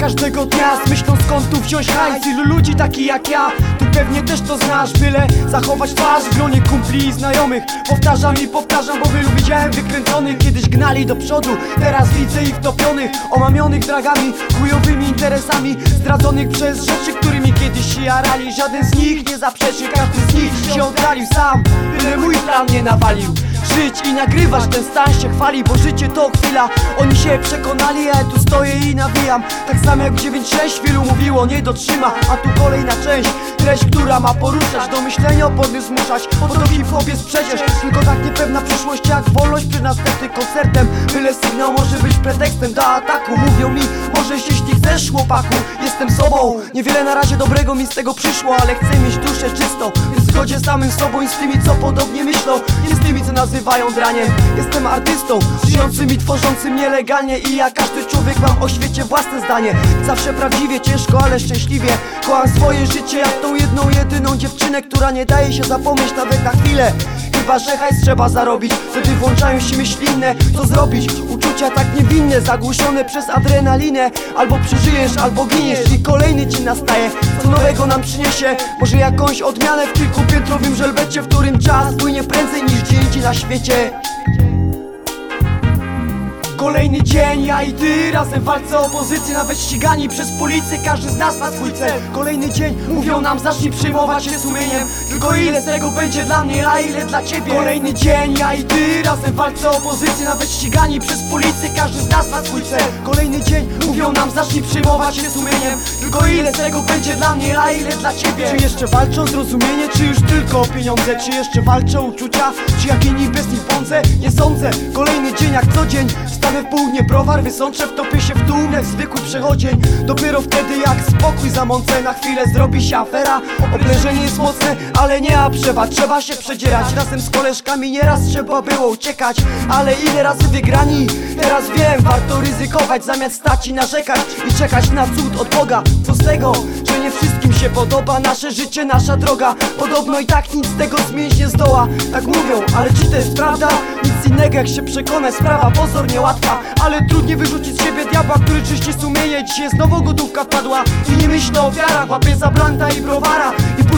każdego dnia Z myślą skąd tu wziąć hajs? Ilu ludzi takich jak ja? Ty pewnie też to znasz Byle zachować twarz w gronie kumpli i znajomych. Powtarzam i powtarzam, bo wielu widziałem wykręconych. Kiedyś gnali do przodu, teraz widzę ich topionych. Omamionych dragami, chujowymi interesami. Zdradzonych przez rzeczy, którymi kiedyś się jarali. Żaden z nich nie zaprzeczy, każdy z nich się oddalił sam. Byle mój plan nie nawalił Żyć i nagrywać, ten stan się chwali Bo życie to chwila, oni się przekonali A ja tu stoję i nawijam. Tak samo jak w 9-6 wielu mówiło nie dotrzyma. A tu kolejna część, treść, która ma poruszać. Do myślenia oporny zmuszać Po to hip-hop jest przecież. Tylko tak niepewna przyszłość jak wolność Przed następnym koncertem. Byle sygnał może być pretekstem do ataku. Mówią mi, możesz jeśli chcesz chłopaku. Jestem sobą, niewiele na razie dobrego mi z tego przyszło Ale chcę mieć duszę czystą W zgodzie z samym sobą i z tymi co podobnie myślą. Nie z tymi co nazywają Jestem artystą, żyjącym i tworzącym nielegalnie I jak każdy człowiek mam o świecie własne zdanie. Zawsze prawdziwie, ciężko, ale szczęśliwie Kocham swoje życie. Jak tą jedną, jedyną dziewczynę Która nie daje się zapomnieć nawet na chwilę Chyba, że hajs trzeba zarobić Wtedy włączają się myśli inne. Co zrobić? Uczucia tak niewinne Zagłuszone przez adrenalinę. Albo przeżyjesz, albo giniesz. I kolejny dzień nastaje. Co nowego nam przyniesie? Może jakąś odmianę w kilkupiętrowym żelbecie W którym czas płynie prędzej niż gdzie indziej na świecie Kolejny dzień, ja i ty razem w walce o pozycję Nawet ścigani przez policję, każdy z nas ma swój cel. Kolejny dzień, mówią nam zacznij przyjmować się sumieniem Tylko ile z tego będzie dla mnie, a ile dla ciebie. Kolejny dzień, ja i ty razem w walce o pozycję Nawet ścigani przez policję, każdy z nas ma swój cel. Kolejny dzień, mówią nam zacznij przyjmować się sumieniem Tylko ile z tego będzie dla mnie, a ile dla ciebie. Czy jeszcze walczą zrozumienie, czy już tylko o pieniądze Czy jeszcze walczą uczucia, czy jak inni bez nich błądzę Nie sądzę, kolejny dzień jak co dzień W południe browar, wysączę, wtopię się w tłum jak zwykły przechodzień. Dopiero wtedy jak spokój zamącę Na chwilę zrobi się afera. Oblężenie jest mocne, ale nie a przeba Trzeba się przedzierać, razem z koleżkami Nieraz trzeba było uciekać Ale ile razy wygrani? Teraz wiem, warto ryzykować Zamiast stać i narzekać I czekać na cud od Boga. Co z tego, że nie wszystkim się podoba Nasze życie, nasza droga? Podobno i tak nic z tego zmienić nie zdoła. Tak mówią, ale czy to jest prawda? Innego jak się przekonać Sprawa pozornie łatwa Ale trudniej wyrzucić z siebie diabła Który czyści sumienie. Dzisiaj znowu gotówka wpadła. I nie myślę o ofiarach Łapię za blanta i browara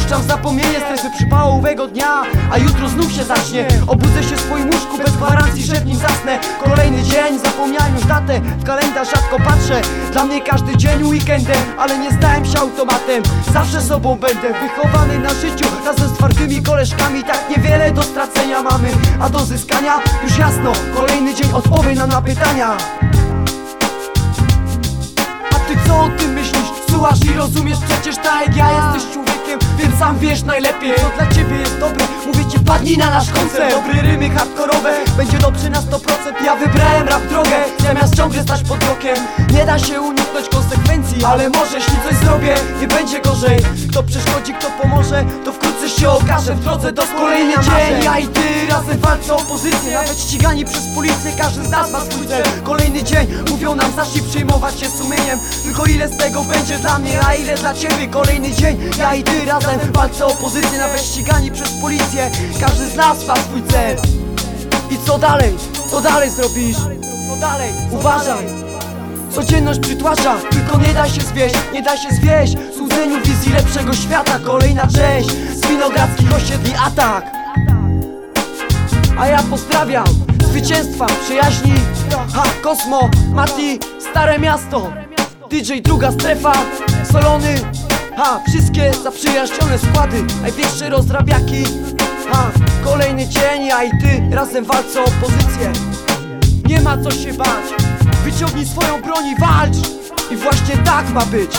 I puszczam w zapomnienie stresy przypałowego dnia A jutro znów się zacznie. Obudzę się w swoim łóżku Bez gwarancji, że w nim zasnę. Kolejny dzień, zapomniałem już datę W kalendarz rzadko patrzę. Dla mnie każdy dzień weekendem Ale nie stałem się automatem. Zawsze sobą będę Wychowany na życiu Razem z twardymi koleżkami Tak niewiele do stracenia mamy. A do zyskania już jasno Kolejny dzień odpowie na pytania. A ty co o tym myślisz? Słuchasz i rozumiesz? Przecież tak jak ja jesteś sam wiesz najlepiej Co dla ciebie jest dobre. Mówię ci padnij na nasz koncert. Dobre rymy hardkorowe. Będzie dobrze na 100% Ja wybrałem rap drogę ciągle stać pod blokiem Nie da się uniknąć konsekwencji Ale może jeśli coś zrobię Nie będzie gorzej. Kto przeszkodzi, kto pomoże To wkrótce się okaże W drodze do kolejny dzień Ja i ty razem walczą o pozycję Nawet ścigani przez policję Każdy z nas ma swój cel. Kolejny dzień Mówią nam zacznij przyjmować się sumieniem. Tylko ile z tego będzie dla mnie A ile dla ciebie? Kolejny dzień Ja i ty razem walczą o pozycję Nawet ścigani przez policję. Każdy z nas ma swój cel. I co dalej? Co dalej zrobisz? Co dalej? Uważaj. Codzienność przytłacza, tylko nie da się zwieść, nie da się zwieść. Słudzeniu wizji lepszego świata, kolejna część. Z winogradzkich osiedli atak. A ja pozdrawiam zwycięstwa, przyjaźni. Ha, Kosmo, Mati, Stare Miasto. DJ druga strefa, Solony. Ha, wszystkie zaprzyjaźnione składy. Największe rozrabiaki. Ha, kolejny dzień, ja i ty razem walczą o pozycję nie ma co się bać. Wyciągnij swoją broń i walcz. I właśnie tak ma być